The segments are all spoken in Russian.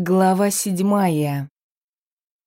Глава седьмая.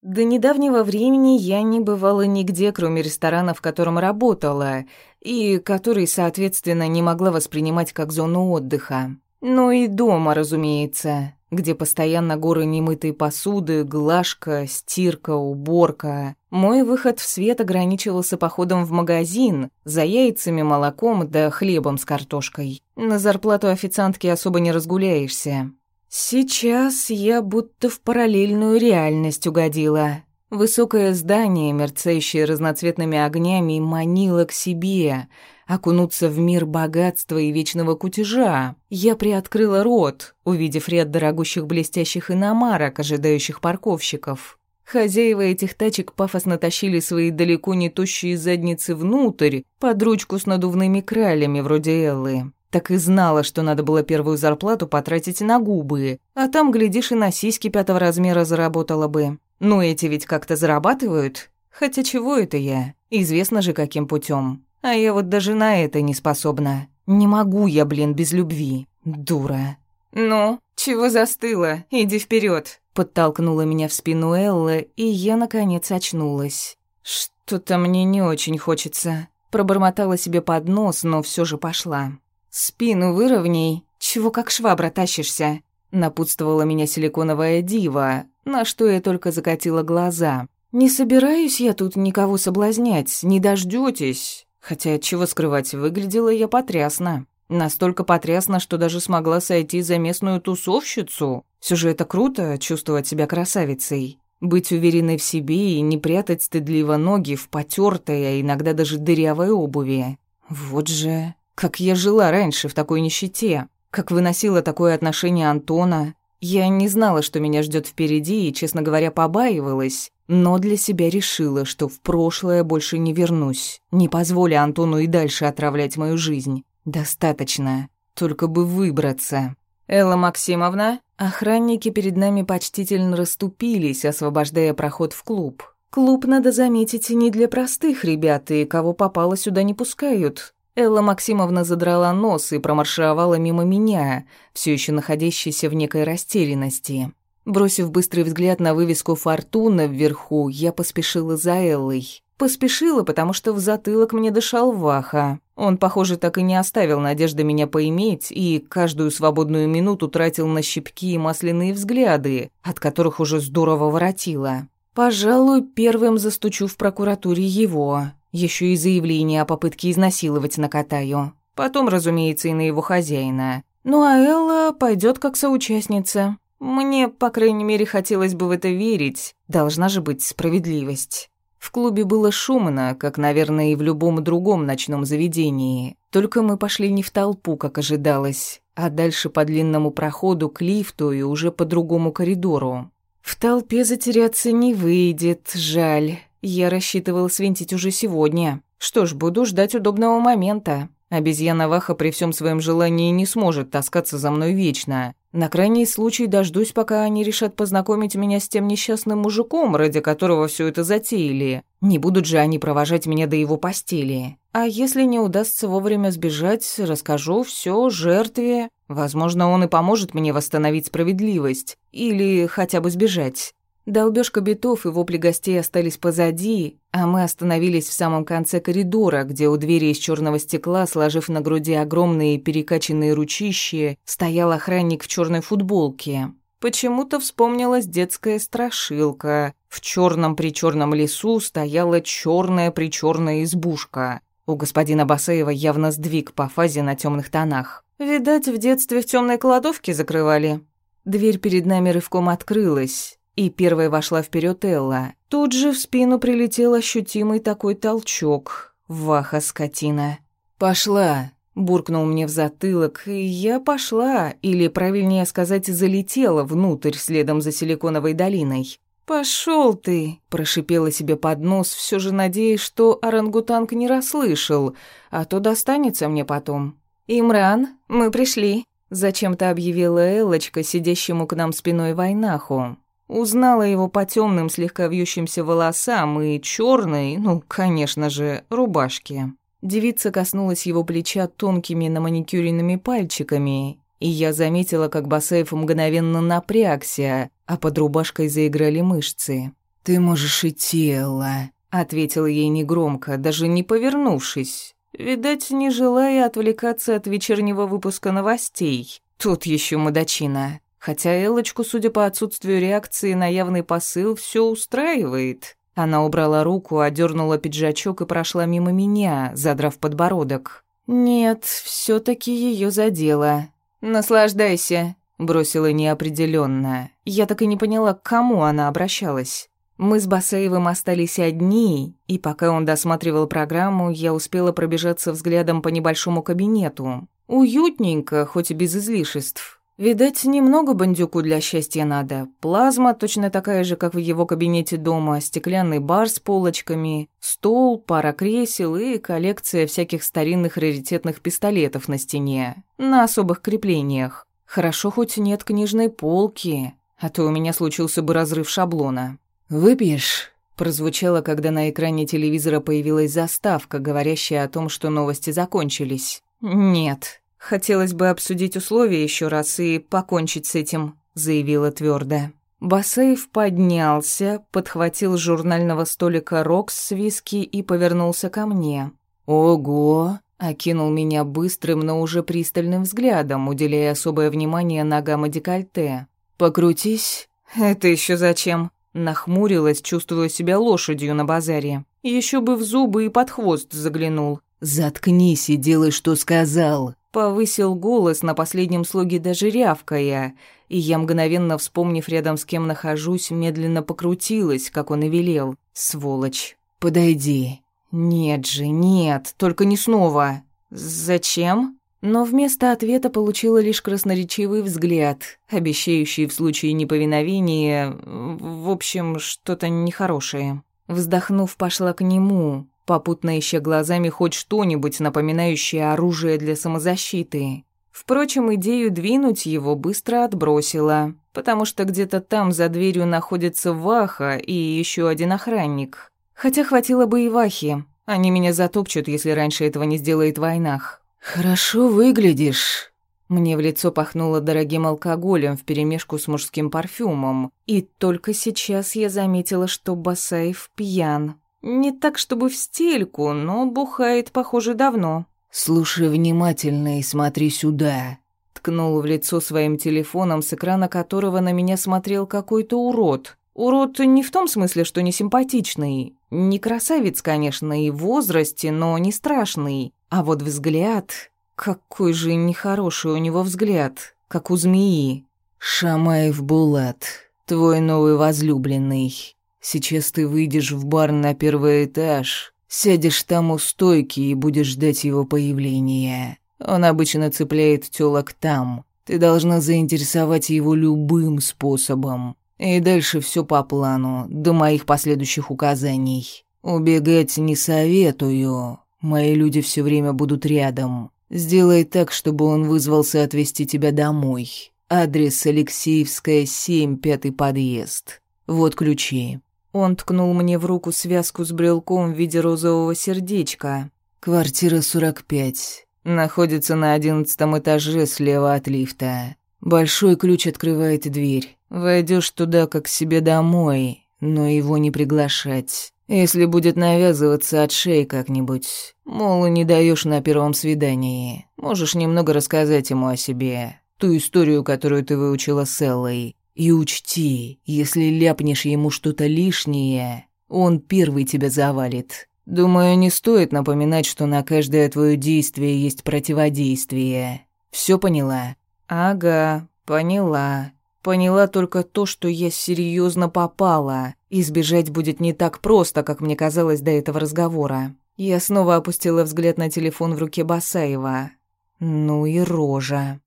До недавнего времени я не бывала нигде, кроме ресторана, в котором работала, и который, соответственно, не могла воспринимать как зону отдыха. Ну и дома, разумеется, где постоянно горы немытой посуды, глажка, стирка, уборка. Мой выход в свет ограничивался походом в магазин за яйцами, молоком да хлебом с картошкой. На зарплату официантки особо не разгуляешься. Сейчас я будто в параллельную реальность угодила. Высокое здание, мерцающее разноцветными огнями, манило к себе, окунуться в мир богатства и вечного кутежа. Я приоткрыла рот, увидев ряд дорогущих блестящих иномарок, ожидающих парковщиков. Хозяева этих тачек пафосно тащили свои далеко не тощие задницы внутрь, под ручку с надувными кралями, вроде Эллы. Так и знала, что надо было первую зарплату потратить на губы, а там, глядишь, и на сиськи пятого размера заработала бы. Ну, эти ведь как-то зарабатывают. Хотя чего это я? Известно же, каким путем. А я вот даже на это не способна. Не могу я, блин, без любви. Дура. «Ну, чего застыла? Иди вперед. Подтолкнула меня в спину Элла, и я, наконец, очнулась. «Что-то мне не очень хочется». Пробормотала себе под нос, но все же пошла. «Спину выровняй, чего как швабра тащишься?» Напутствовала меня силиконовая дива, на что я только закатила глаза. «Не собираюсь я тут никого соблазнять, не дождётесь». Хотя, чего скрывать, выглядела я потрясно. Настолько потрясно, что даже смогла сойти за местную тусовщицу. Все же это круто, чувствовать себя красавицей. Быть уверенной в себе и не прятать стыдливо ноги в потертой, а иногда даже дырявой обуви. Вот же... Как я жила раньше в такой нищете, как выносила такое отношение Антона. Я не знала, что меня ждет впереди, и, честно говоря, побаивалась, но для себя решила, что в прошлое больше не вернусь, не позволя Антону и дальше отравлять мою жизнь. Достаточно, только бы выбраться. «Элла Максимовна?» Охранники перед нами почтительно расступились, освобождая проход в клуб. Клуб, надо заметить, не для простых ребят, и кого попало сюда не пускают. Элла Максимовна задрала нос и промаршировала мимо меня, все еще находящейся в некой растерянности. Бросив быстрый взгляд на вывеску «Фортуна» вверху, я поспешила за Эллой. Поспешила, потому что в затылок мне дышал Ваха. Он, похоже, так и не оставил надежды меня поиметь и каждую свободную минуту тратил на щипки и масляные взгляды, от которых уже здорово воротило. Пожалуй, первым застучу в прокуратуре его. Еще и заявление о попытке изнасиловать накатаю. Потом, разумеется, и на его хозяина. Ну а Элла пойдет как соучастница. Мне, по крайней мере, хотелось бы в это верить. Должна же быть справедливость. В клубе было шумно, как, наверное, и в любом другом ночном заведении. Только мы пошли не в толпу, как ожидалось, а дальше по длинному проходу к лифту и уже по другому коридору. В толпе затеряться не выйдет, жаль. Я рассчитывал свинтить уже сегодня. Что ж, буду ждать удобного момента. Обезьяна Ваха при всем своем желании не сможет таскаться за мной вечно. На крайний случай дождусь, пока они решат познакомить меня с тем несчастным мужиком, ради которого все это затеяли. Не будут же они провожать меня до его постели. А если не удастся вовремя сбежать, расскажу все жертве. Возможно, он и поможет мне восстановить справедливость. Или хотя бы сбежать. Долбёжка битов и вопли гостей остались позади, а мы остановились в самом конце коридора, где у двери из черного стекла, сложив на груди огромные перекачанные ручищи, стоял охранник в черной футболке. Почему-то вспомнилась детская страшилка. В черном при черном лесу стояла черная при черная избушка. У господина Басеева явно сдвиг по фазе на темных тонах. Видать, в детстве в темной кладовке закрывали. Дверь перед нами рывком открылась. И первой вошла вперед Элла. Тут же в спину прилетел ощутимый такой толчок. Ваха, скотина. «Пошла!» — буркнул мне в затылок, и я пошла, или, правильнее сказать, залетела внутрь следом за Силиконовой долиной. «Пошёл ты!» – прошипела себе под нос, все же надеясь, что орангутанг не расслышал, а то достанется мне потом. «Имран, мы пришли!» – зачем-то объявила Эллочка, сидящему к нам спиной Вайнаху. Узнала его по темным, слегка вьющимся волосам и черной, ну, конечно же, рубашке. Девица коснулась его плеча тонкими наманикюренными пальчиками, и я заметила, как Басаев мгновенно напрягся, а под рубашкой заиграли мышцы. «Ты можешь идти, Элла», — ответил ей негромко, даже не повернувшись. Видать, не желая отвлекаться от вечернего выпуска новостей. Тут еще мудачина. Хотя Эллочку, судя по отсутствию реакции на явный посыл, все устраивает. Она убрала руку, одернула пиджачок и прошла мимо меня, задрав подбородок. Нет, все таки ее задело. «Наслаждайся», — бросила неопределенно. Я так и не поняла, к кому она обращалась. Мы с Басаевым остались одни, и пока он досматривал программу, я успела пробежаться взглядом по небольшому кабинету. Уютненько, хоть и без излишеств. Видать, немного бандюку для счастья надо. Плазма точно такая же, как в его кабинете дома, стеклянный бар с полочками, стол, пара кресел и коллекция всяких старинных раритетных пистолетов на стене, на особых креплениях. Хорошо, хоть нет книжной полки, а то у меня случился бы разрыв шаблона. «Выпьешь?» прозвучало, когда на экране телевизора появилась заставка, говорящая о том, что новости закончились. «Нет. Хотелось бы обсудить условия еще раз и покончить с этим», — заявила твердо. Басаев поднялся, подхватил с журнального столика рокс с виски и повернулся ко мне. «Ого!» — окинул меня быстрым, но уже пристальным взглядом, уделяя особое внимание ногам и декольте. «Покрутись». «Это еще зачем?» Нахмурилась, чувствуя себя лошадью на базаре. Еще бы в зубы и под хвост заглянул. «Заткнись и делай, что сказал!» Повысил голос на последнем слоге даже рявкая, и я, мгновенно вспомнив рядом с кем нахожусь, медленно покрутилась, как он и велел. Сволочь. «Подойди». «Нет же, нет, только не снова». «Зачем?» но вместо ответа получила лишь красноречивый взгляд, обещающий в случае неповиновения, в общем, что-то нехорошее. Вздохнув, пошла к нему, попутно ища глазами хоть что-нибудь напоминающее оружие для самозащиты. Впрочем, идею двинуть его быстро отбросила, потому что где-то там за дверью находится Ваха и еще один охранник. Хотя хватило бы и Вахи, они меня затопчут, если раньше этого не сделает войнах. «Хорошо выглядишь». Мне в лицо пахнуло дорогим алкоголем вперемешку с мужским парфюмом, и только сейчас я заметила, что Басаев пьян. Не так, чтобы в стельку, но бухает, похоже, давно. «Слушай внимательно и смотри сюда», ткнул в лицо своим телефоном, с экрана которого на меня смотрел какой-то урод. Урод не в том смысле, что не симпатичный. Не красавец, конечно, и в возрасте, но не страшный. А вот взгляд... Какой же нехороший у него взгляд, как у змеи. «Шамаев Булат, твой новый возлюбленный. Сейчас ты выйдешь в бар на первый этаж, сядешь там у стойки и будешь ждать его появления. Он обычно цепляет тёлок там. Ты должна заинтересовать его любым способом. И дальше все по плану, до моих последующих указаний. Убегать не советую, Мои люди все время будут рядом. Сделай так, чтобы он вызвался отвезти тебя домой. Адрес Алексеевская, 7, пятый подъезд. Вот ключи». Он ткнул мне в руку связку с брелком в виде розового сердечка. «Квартира 45. Находится на одиннадцатом этаже слева от лифта. Большой ключ открывает дверь. Войдешь туда как себе домой, но его не приглашать. Если будет навязываться от шеи как-нибудь, мол, не даешь на первом свидании, можешь немного рассказать ему о себе, ту историю, которую ты выучила с Эллой. И учти, если ляпнешь ему что-то лишнее, он первый тебя завалит. Думаю, не стоит напоминать, что на каждое твое действие есть противодействие. Все поняла? Ага, поняла. Поняла только то, что я серьезно попала. Избежать будет не так просто, как мне казалось до этого разговора. Я снова опустила взгляд на телефон в руке Басаева. Ну и рожа.